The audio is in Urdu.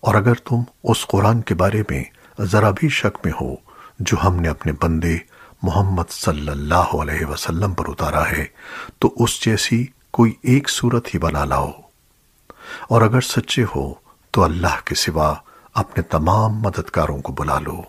اور اگر تم اس قرآن کے بارے میں ذرا بھی شک میں ہو جو ہم نے اپنے بندے محمد صلی اللہ علیہ وسلم پر اتارا ہے، تو اس جیسی کوئی ایک صورت ہی بنا لاؤ۔ اور اگر سچے ہو، تو اللہ کے سوا اپنے تمام مددگاروں کو بلا لو۔